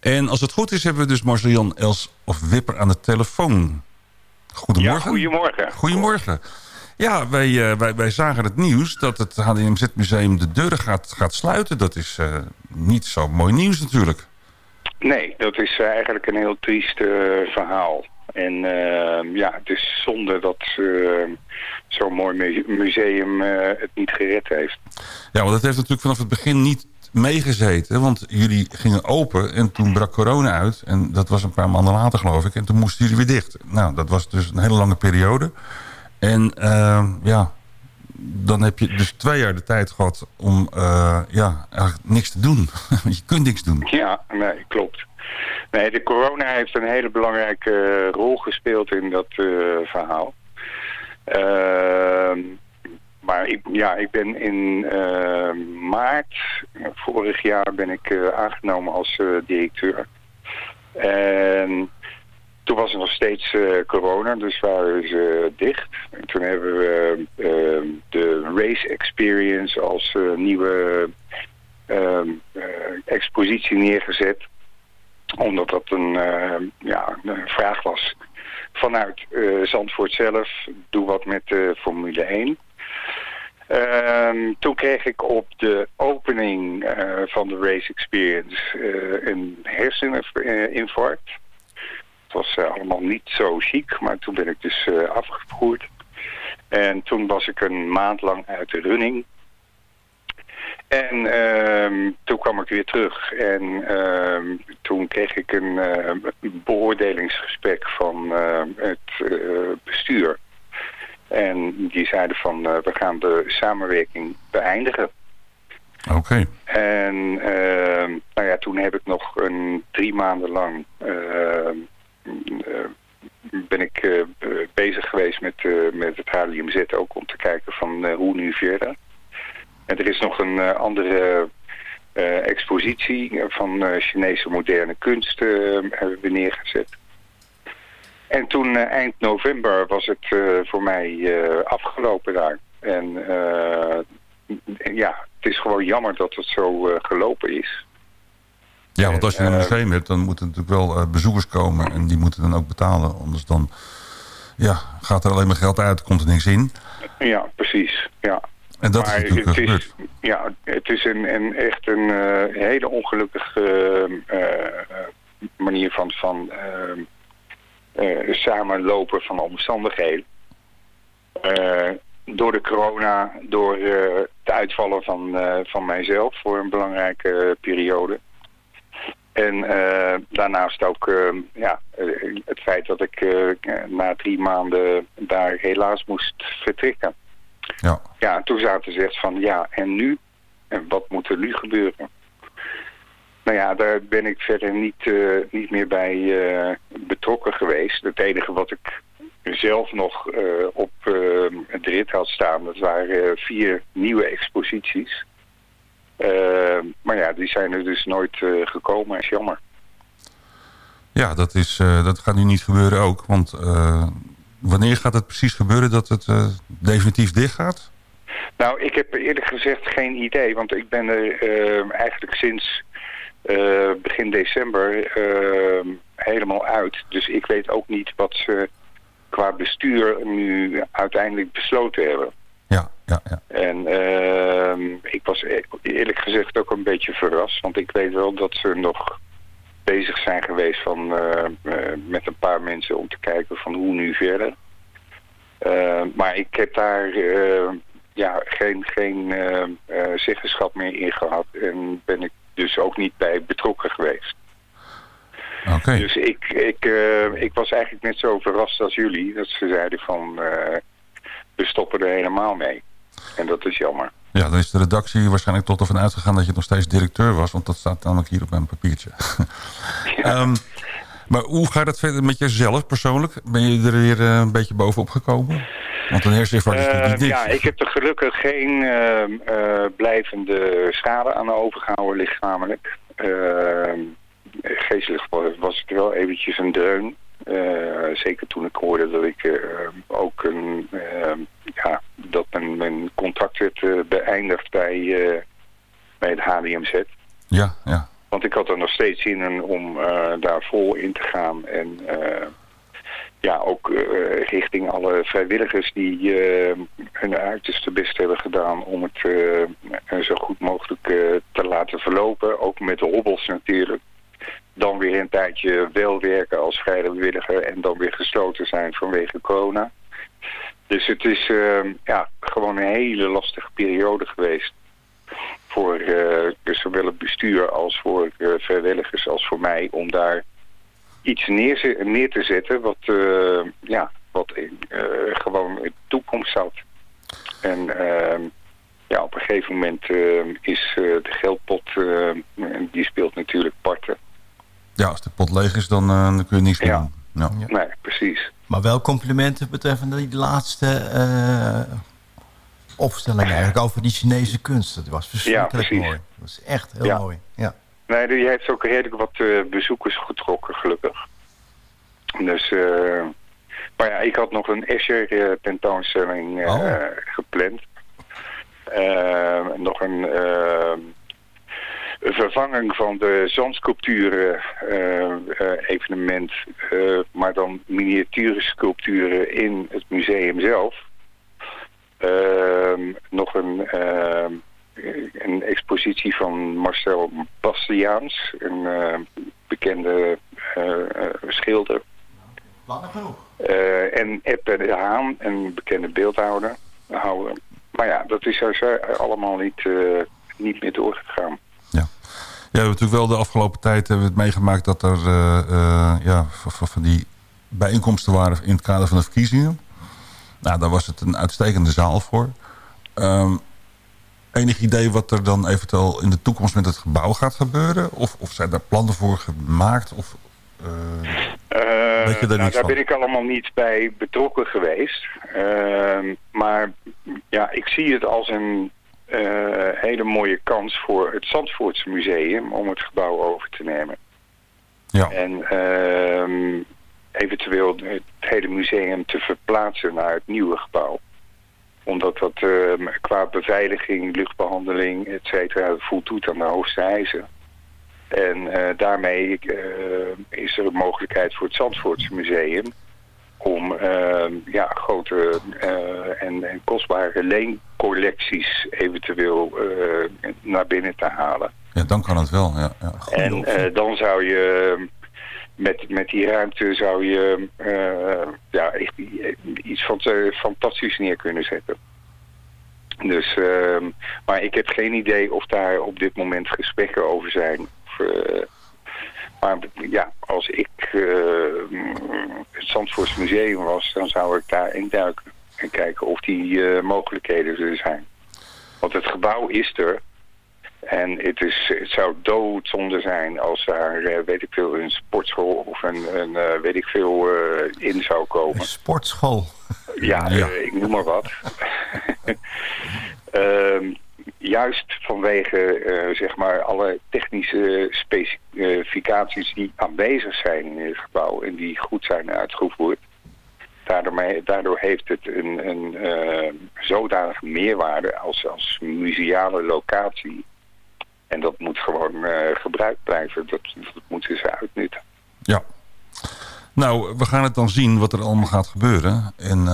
En als het goed is, hebben we dus Marcel-Jan Els of Wipper aan de telefoon. Goedemorgen. Ja, goedemorgen. Goedemorgen. Ja, wij, wij, wij zagen het nieuws dat het HDMZ-museum de deuren gaat, gaat sluiten. Dat is niet zo mooi nieuws natuurlijk. Nee, dat is eigenlijk een heel triest verhaal. En uh, ja, het is zonde dat uh, zo'n mooi museum uh, het niet gered heeft. Ja, want het heeft natuurlijk vanaf het begin niet meegezeten. Want jullie gingen open en toen brak corona uit. En dat was een paar maanden later geloof ik. En toen moesten jullie weer dicht. Nou, dat was dus een hele lange periode. En ehm, ja, dan heb je dus twee jaar de tijd gehad om uh, ja, eigenlijk niks te doen. je kunt niks doen. Ja, nee, klopt. Nee, de corona heeft een hele belangrijke eh, rol gespeeld in dat uh, verhaal. Uh, maar ik, ja, ik ben in uh, maart vorig jaar ben ik aangenomen als directeur. En toen was er nog steeds corona, dus waren ze dicht. En toen hebben we de Race Experience als nieuwe ehm, expositie neergezet omdat dat een, ja, een vraag was vanuit Zandvoort zelf. Doe wat met de Formule 1. Uh, toen kreeg ik op de opening uh, van de Race Experience een herseninfarct. Het was allemaal niet zo chic, maar toen ben ik dus afgevoerd. En toen was ik een maand lang uit de running. En uh, toen kwam ik weer terug en uh, toen kreeg ik een beoordelingsgesprek van het bestuur. En die zeiden van we gaan de samenwerking beëindigen. Oké. En ehm, nou ja, toen heb ik nog een drie maanden lang ben ik bezig geweest met, met het HLMZ ook om te kijken van hoe nu verder. En er is nog een andere expositie van Chinese moderne kunst hebben we neergezet. En toen eind november was het voor mij afgelopen daar. En ja, het is gewoon jammer dat het zo gelopen is. Ja, want als je een museum hebt, dan moeten natuurlijk wel bezoekers komen. En die moeten dan ook betalen. Anders dan ja, gaat er alleen maar geld uit, komt er niks in. Ja, precies. Ja. En dat maar is natuurlijk het is, Ja, het is een, een echt een uh, hele ongelukkige uh, manier van, van uh, samenlopen van omstandigheden. door de corona, door het uitvallen van, van mijzelf voor een belangrijke periode. En daarnaast ook ja, het feit dat ik na drie maanden daar helaas moest vertrekken. Ja. ja, toen zaten ze echt van ja, en nu? En wat moet er nu gebeuren? Nou ja, daar ben ik verder niet, uh, niet meer bij uh, betrokken geweest. Het enige wat ik zelf nog uh, op het rit had staan, dat waren vier nieuwe exposities. maar ja, die zijn er dus nooit gekomen, is jammer. Ja, dat, is, dat gaat nu niet gebeuren ook, want wanneer gaat het precies gebeuren dat het definitief dicht gaat? Nou, ik heb eerlijk gezegd geen idee. Want ik ben er eigenlijk sinds uh, begin december helemaal uit. Dus ik weet ook niet wat ze qua bestuur nu uiteindelijk besloten hebben. Ja, ja, ja. En ehm, ik was e-, eerlijk gezegd ook een beetje verrast. Want ik weet wel dat ze nog bezig zijn geweest van, uh, uh, met een paar mensen om te kijken van hoe nu verder. Uh, maar ik heb daar ja, geen, geen zeggenschap meer in gehad en ben ik dus ook niet bij betrokken geweest. Okay. Dus ik, ik, ik was eigenlijk net zo verrast als jullie dat ze zeiden van we stoppen er helemaal mee. En dat is jammer. Ja, dan is de redactie waarschijnlijk tot ervan uitgegaan dat je nog steeds directeur was. Want dat staat namelijk hier op mijn papiertje. Ja. um, maar hoe gaat het verder met jezelf persoonlijk? Ben je er weer uh, een beetje bovenop gekomen? Want een herseninfarct is niet niks. Ja, ik heb er gelukkig geen uh, blijvende schade aan overgehouden lichamelijk. Ehm, geestelijk was het wel eventjes een dreun. Uh, zeker toen ik hoorde dat ik uh, ook een, uh, ja, dat mijn, mijn contract werd beëindigd bij, bij het HDMZ. Ja, ja. Want ik had er nog steeds zin in om daar vol in te gaan. En ja, ook richting alle vrijwilligers die hun uiterste best hebben gedaan om het zo goed mogelijk te laten verlopen. Ook met de hobbels natuurlijk dan weer een tijdje wel werken als vrijwilliger en dan weer gesloten zijn vanwege corona. Dus het is uh, ja, gewoon een hele lastige periode geweest. Voor uh, zowel het bestuur als voor uh, vrijwilligers als voor mij om daar iets neer, neer te zetten wat, uh, ja, wat in, gewoon in de toekomst zat. En ehm, ja, op een gegeven moment is de geldpot, die speelt natuurlijk parten. Ja, als de pot leeg is, dan, dan kun je niets meer doen. Ja. Nee, precies. Maar wel complimenten betreffende die laatste uh, opstelling eigenlijk over die Chinese kunst. Dat was verschrikkelijk ja, mooi. Dat was echt heel mooi. Ja. Nee, die heeft ook redelijk wat uh, bezoekers getrokken, gelukkig. Dus, uh, maar ja, ik had nog een Escher tentoonstelling oh. gepland. nog een vervanging van de zandsculpturen uh, evenement, uh, maar dan miniatuursculpturen in het museum zelf. Ehm, nog een, ehm, een expositie van Marcel Bastiaans, een bekende schilder. en Ebbe de Haan, een bekende beeldhouder. Maar ja, dat is allemaal niet, niet meer doorgegaan. Ja, we hebben natuurlijk wel de afgelopen tijd hebben we het meegemaakt dat er uh, uh, ja, van, van, die bijeenkomsten waren in het kader van de verkiezingen. Nou, daar was het een uitstekende zaal voor. Um, enig idee wat er dan eventueel in de toekomst met het gebouw gaat gebeuren? Of, of zijn daar plannen voor gemaakt? Of, uh, weet je daar nou, daar ben ik allemaal niet bij betrokken geweest. Ehm, maar ja, ik zie het als een uh, hele mooie kans voor het Zandvoortse Museum om het gebouw over te nemen. Ja. En uh, eventueel het hele museum te verplaatsen naar het nieuwe gebouw. Omdat dat uh, qua beveiliging, luchtbehandeling, et cetera, voldoet aan de hoogste eisen. En uh, daarmee is er een mogelijkheid voor het Zandvoortse Museum om uh, ja, grote uh, en, en, kostbare leencollecties eventueel naar binnen te halen. Ja, dan kan het wel. Ja, ja. En eh, dan zou je met, met die ruimte zou je ja, echt iets van, fantastisch neer kunnen zetten. Dus, ehm, maar ik heb geen idee of daar op dit moment gesprekken over zijn. Of, maar ja, als ik uh, het Zandvoorts Museum was, dan zou ik daar induiken. En kijken of die uh, mogelijkheden er zijn. Want het gebouw is er. En het, is, het zou doodzonde zijn als daar, uh, weet ik veel, een sportschool of een, een weet ik veel in zou komen. Een sportschool? Ja, ja. ik noem maar wat. Ehm, juist vanwege uh, zeg maar alle technische specificaties die aanwezig zijn in het gebouw en die goed zijn uitgevoerd. Daardoor, daardoor heeft het een, een uh, zodanige meerwaarde als, als museale locatie. En dat moet gewoon uh, gebruikt blijven. Dat, dat moeten ze uitnutten. Ja. Nou, we gaan het dan zien wat er allemaal gaat gebeuren. En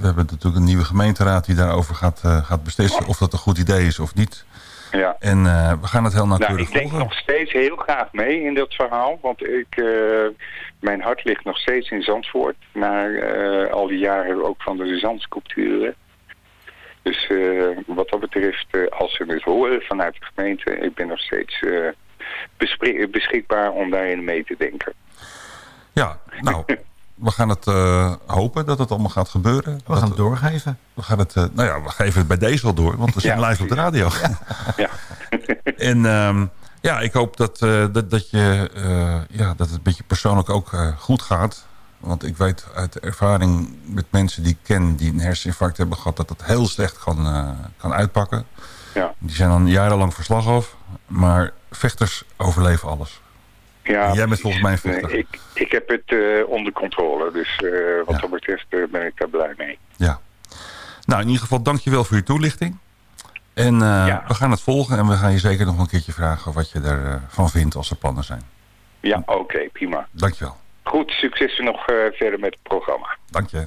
we hebben natuurlijk een nieuwe gemeenteraad die daarover gaat, uh, gaat beslissen of dat een goed idee is of niet. Ja. En uh, we gaan het heel nauwkeurig nou, ik denk nog steeds heel graag mee in dat verhaal. Want ik, uh, mijn hart ligt nog steeds in Zandvoort. Na al die jaren ook van de zandsculpturen. Dus wat dat betreft, als ze het horen vanuit de gemeente... ik ben nog steeds beschikbaar om daarin mee te denken. Ja, nou, we gaan het uh, hopen dat het allemaal gaat gebeuren. We gaan het doorgeven. We gaan het, uh, nou ja, we geven het bij deze al door, want we zijn ja, live op de radio. Ja. ja. en um, ja, ik hoop dat, uh, dat, dat, je, ja, dat het met je persoonlijk ook goed gaat. Want ik weet uit ervaring met mensen die ik ken die een herseninfarct hebben gehad... dat het heel slecht kan, kan uitpakken. Ja. Die zijn dan jarenlang verslag af. Maar vechters overleven alles. Ja, Jij bent volgens mij een ik, ik heb het uh, onder controle, dus uh, wat dat betreft ben ik daar blij mee. Ja. Nou, in ieder geval dankjewel voor je toelichting. En we gaan het volgen en we gaan je zeker nog een keertje vragen wat je ervan van vindt als er plannen zijn. Ja, oké, prima. Dankjewel. Goed, succes nog verder met het programma. Dank je.